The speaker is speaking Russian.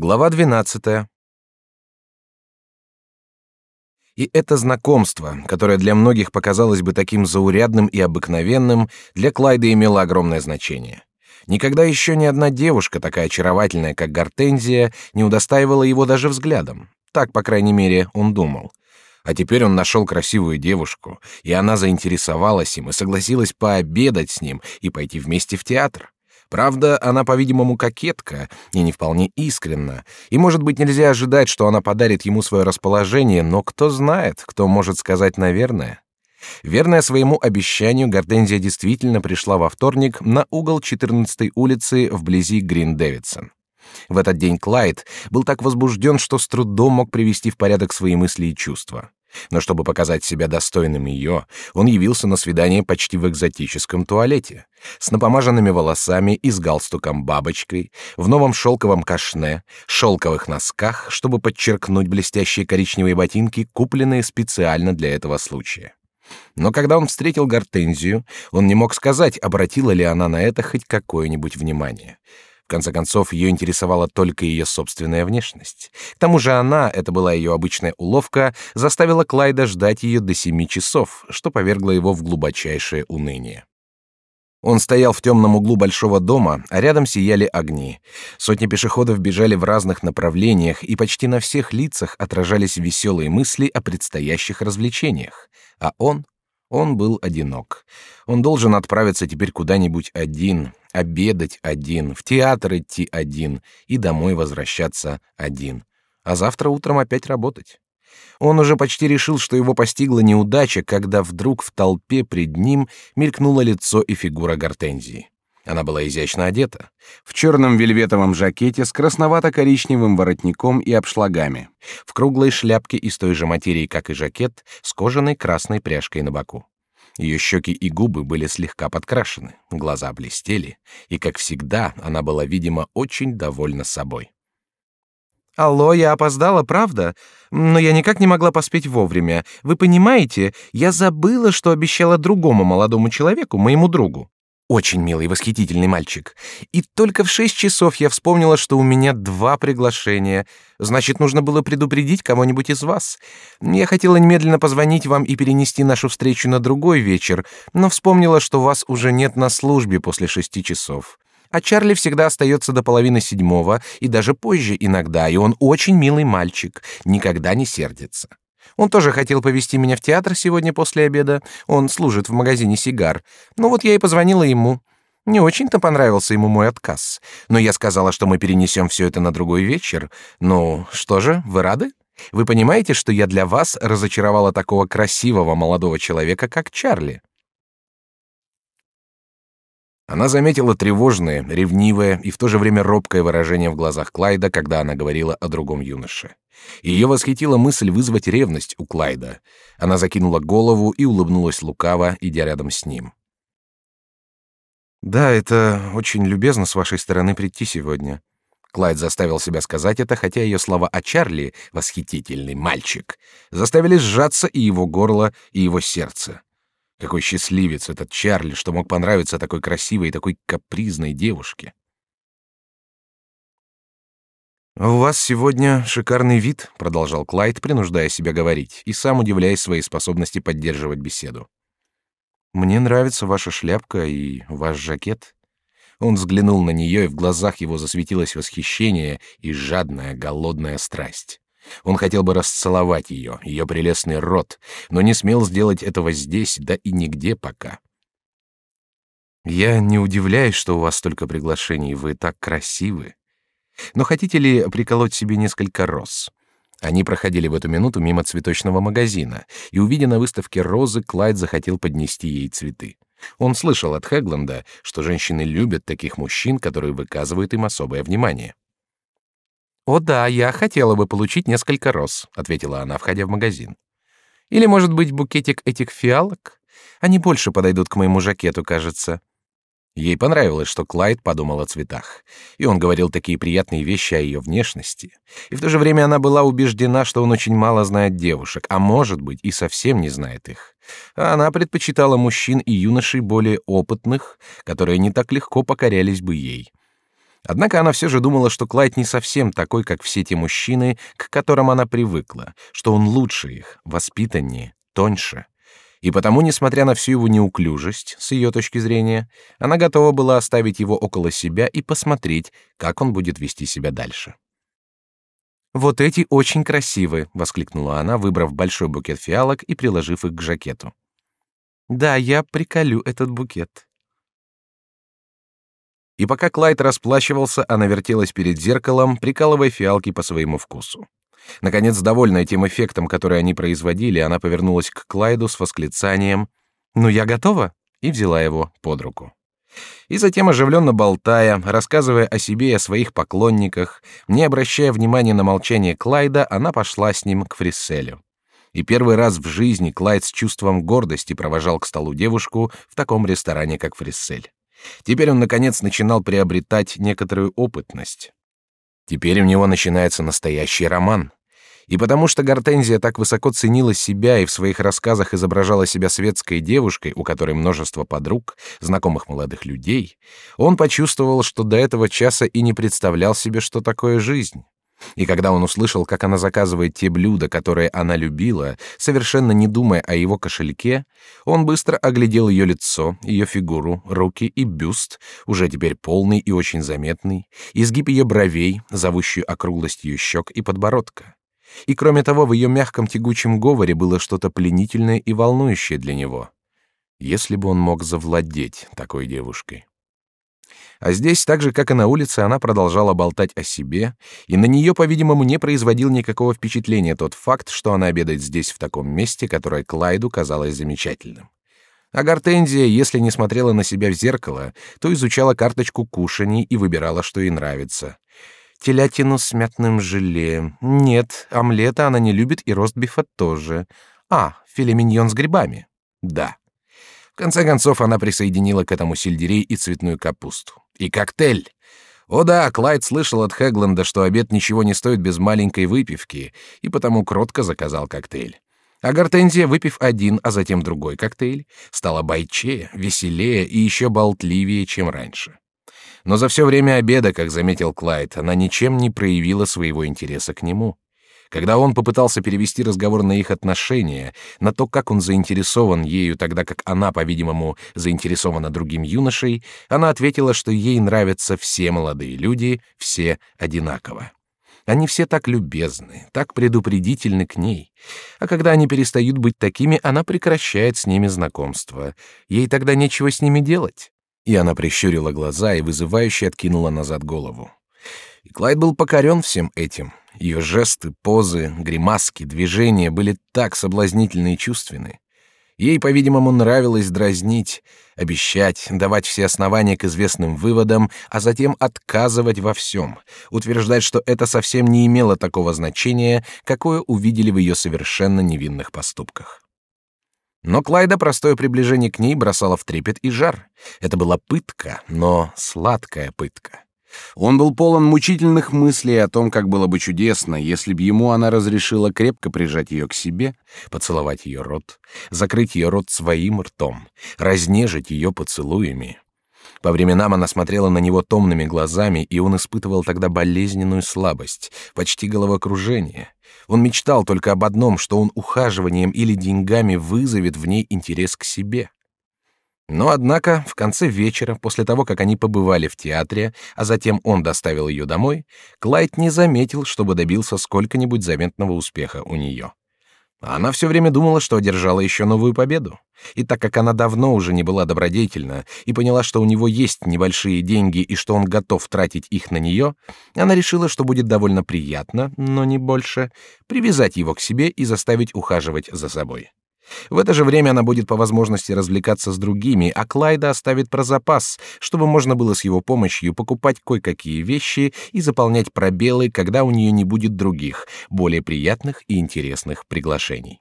Глава 12. И это знакомство, которое для многих показалось бы таким заурядным и обыкновенным, для Клайда имело огромное значение. Никогда еще ни одна девушка, такая очаровательная, как Гортензия, не удостаивала его даже взглядом. Так, по крайней мере, он думал. А теперь он нашел красивую девушку, и она заинтересовалась им и согласилась пообедать с ним и пойти вместе в театр. Правда, она, по-видимому, кокетка и не вполне искренна, и, может быть, нельзя ожидать, что она подарит ему свое расположение, но кто знает, кто может сказать наверное. Верная своему обещанию, Гортензия действительно пришла во вторник на угол 14-й улицы вблизи Грин-Дэвидсон. В этот день Клайд был так возбужден, что с трудом мог привести в порядок свои мысли и чувства. Но чтобы показать себя достойным ее, он явился на свидание почти в экзотическом туалете, с напомаженными волосами и с галстуком-бабочкой, в новом шелковом кашне, шелковых носках, чтобы подчеркнуть блестящие коричневые ботинки, купленные специально для этого случая. Но когда он встретил Гортензию, он не мог сказать, обратила ли она на это хоть какое-нибудь внимание. В конце концов, ее интересовала только ее собственная внешность. К тому же она, это была ее обычная уловка, заставила Клайда ждать ее до семи часов, что повергло его в глубочайшее уныние. Он стоял в темном углу большого дома, а рядом сияли огни. Сотни пешеходов бежали в разных направлениях, и почти на всех лицах отражались веселые мысли о предстоящих развлечениях. А он он был одинок. Он должен отправиться теперь куда-нибудь один, обедать один, в театр идти один и домой возвращаться один. А завтра утром опять работать. Он уже почти решил, что его постигла неудача, когда вдруг в толпе пред ним мелькнуло лицо и фигура Гортензии. Она была изящно одета, в черном вельветовом жакете с красновато-коричневым воротником и обшлагами, в круглой шляпке из той же материи, как и жакет, с кожаной красной пряжкой на боку. Ее щеки и губы были слегка подкрашены, глаза блестели, и, как всегда, она была, видимо, очень довольна собой. «Алло, я опоздала, правда? Но я никак не могла поспеть вовремя. Вы понимаете, я забыла, что обещала другому молодому человеку, моему другу. Очень милый восхитительный мальчик. И только в шесть часов я вспомнила, что у меня два приглашения. Значит, нужно было предупредить кого-нибудь из вас. Я хотела немедленно позвонить вам и перенести нашу встречу на другой вечер, но вспомнила, что вас уже нет на службе после шести часов. А Чарли всегда остается до половины седьмого и даже позже иногда, и он очень милый мальчик, никогда не сердится. Он тоже хотел повезти меня в театр сегодня после обеда. Он служит в магазине сигар. Ну вот я и позвонила ему. Не очень-то понравился ему мой отказ. Но я сказала, что мы перенесем все это на другой вечер. Ну, что же, вы рады? Вы понимаете, что я для вас разочаровала такого красивого молодого человека, как Чарли? Она заметила тревожное, ревнивое и в то же время робкое выражение в глазах Клайда, когда она говорила о другом юноше. Ее восхитила мысль вызвать ревность у Клайда. Она закинула голову и улыбнулась лукаво, идя рядом с ним. «Да, это очень любезно с вашей стороны прийти сегодня». Клайд заставил себя сказать это, хотя ее слова о Чарли, восхитительный мальчик, заставили сжаться и его горло, и его сердце. Какой счастливец этот Чарли, что мог понравиться такой красивой и такой капризной девушке. «У вас сегодня шикарный вид», — продолжал Клайд, принуждая себя говорить, и сам удивляясь своей способности поддерживать беседу. «Мне нравится ваша шляпка и ваш жакет». Он взглянул на нее, и в глазах его засветилось восхищение и жадная, голодная страсть. Он хотел бы расцеловать ее, ее прелестный рот, но не смел сделать этого здесь, да и нигде пока. Я не удивляюсь, что у вас столько приглашений, вы так красивы. Но хотите ли приколоть себе несколько роз? Они проходили в эту минуту мимо цветочного магазина, и увидя на выставке розы, Клайд захотел поднести ей цветы. Он слышал от Хэгленда, что женщины любят таких мужчин, которые выказывают им особое внимание. «О да, я хотела бы получить несколько роз», — ответила она, входя в магазин. «Или, может быть, букетик этих фиалок? Они больше подойдут к моему жакету, кажется». Ей понравилось, что Клайд подумал о цветах, и он говорил такие приятные вещи о ее внешности. И в то же время она была убеждена, что он очень мало знает девушек, а может быть и совсем не знает их. А она предпочитала мужчин и юношей более опытных, которые не так легко покорялись бы ей. Однако она все же думала, что Клайд не совсем такой, как все те мужчины, к которым она привыкла, что он лучше их, воспитаннее, тоньше. И потому, несмотря на всю его неуклюжесть, с ее точки зрения, она готова была оставить его около себя и посмотреть, как он будет вести себя дальше. «Вот эти очень красивые!» — воскликнула она, выбрав большой букет фиалок и приложив их к жакету. «Да, я приколю этот букет». И пока Клайд расплачивался, она вертелась перед зеркалом, прикалывая фиалки по своему вкусу. Наконец, довольная тем эффектом, который они производили, она повернулась к Клайду с восклицанием «Ну, я готова!» и взяла его под руку. И затем, оживленно болтая, рассказывая о себе и о своих поклонниках, не обращая внимания на молчание Клайда, она пошла с ним к Фрисселю. И первый раз в жизни Клайд с чувством гордости провожал к столу девушку в таком ресторане, как Фриссель. Теперь он, наконец, начинал приобретать некоторую опытность. Теперь у него начинается настоящий роман. И потому что Гортензия так высоко ценила себя и в своих рассказах изображала себя светской девушкой, у которой множество подруг, знакомых молодых людей, он почувствовал, что до этого часа и не представлял себе, что такое жизнь. И когда он услышал, как она заказывает те блюда, которые она любила, совершенно не думая о его кошельке, он быстро оглядел ее лицо, ее фигуру, руки и бюст, уже теперь полный и очень заметный, изгиб ее бровей, зовущую округлость ее щек и подбородка. И кроме того, в ее мягком тягучем говоре было что-то пленительное и волнующее для него. Если бы он мог завладеть такой девушкой. А здесь, так же как и на улице, она продолжала болтать о себе, и на нее, по-видимому, не производил никакого впечатления тот факт, что она обедает здесь в таком месте, которое Клайду казалось замечательным. А Гортензия, если не смотрела на себя в зеркало, то изучала карточку кушаний и выбирала, что ей нравится. Телятину с мятным желе. Нет, омлета она не любит и ростбифа тоже. А, филе миньон с грибами. Да. Конце концов, она присоединила к этому сельдерей и цветную капусту. И коктейль. О да, Клайд слышал от Хэгленда, что обед ничего не стоит без маленькой выпивки, и потому кротко заказал коктейль. А Гортензия, выпив один, а затем другой коктейль, стала бойчее, веселее и еще болтливее, чем раньше. Но за все время обеда, как заметил Клайд, она ничем не проявила своего интереса к нему. Когда он попытался перевести разговор на их отношения, на то, как он заинтересован ею, тогда как она, по-видимому, заинтересована другим юношей, она ответила, что ей нравятся все молодые люди, все одинаково. Они все так любезны, так предупредительны к ней. А когда они перестают быть такими, она прекращает с ними знакомство. Ей тогда нечего с ними делать. И она прищурила глаза и вызывающе откинула назад голову. И Клайд был покорен всем этим. Ее жесты, позы, гримаски, движения были так соблазнительны и чувственны. Ей, по-видимому, нравилось дразнить, обещать, давать все основания к известным выводам, а затем отказывать во всем, утверждать, что это совсем не имело такого значения, какое увидели в ее совершенно невинных поступках. Но Клайда простое приближение к ней бросало в трепет и жар. Это была пытка, но сладкая пытка. Он был полон мучительных мыслей о том, как было бы чудесно, если бы ему она разрешила крепко прижать ее к себе, поцеловать ее рот, закрыть ее рот своим ртом, разнежить ее поцелуями. По временам она смотрела на него томными глазами, и он испытывал тогда болезненную слабость, почти головокружение. Он мечтал только об одном, что он ухаживанием или деньгами вызовет в ней интерес к себе. Но, однако, в конце вечера, после того, как они побывали в театре, а затем он доставил ее домой, Клайд не заметил, чтобы добился сколько-нибудь заметного успеха у нее. Она все время думала, что одержала еще новую победу. И так как она давно уже не была добродетельна и поняла, что у него есть небольшие деньги и что он готов тратить их на нее, она решила, что будет довольно приятно, но не больше, привязать его к себе и заставить ухаживать за собой. В это же время она будет по возможности развлекаться с другими, а Клайда оставит про запас, чтобы можно было с его помощью покупать кое-какие вещи и заполнять пробелы, когда у нее не будет других, более приятных и интересных приглашений.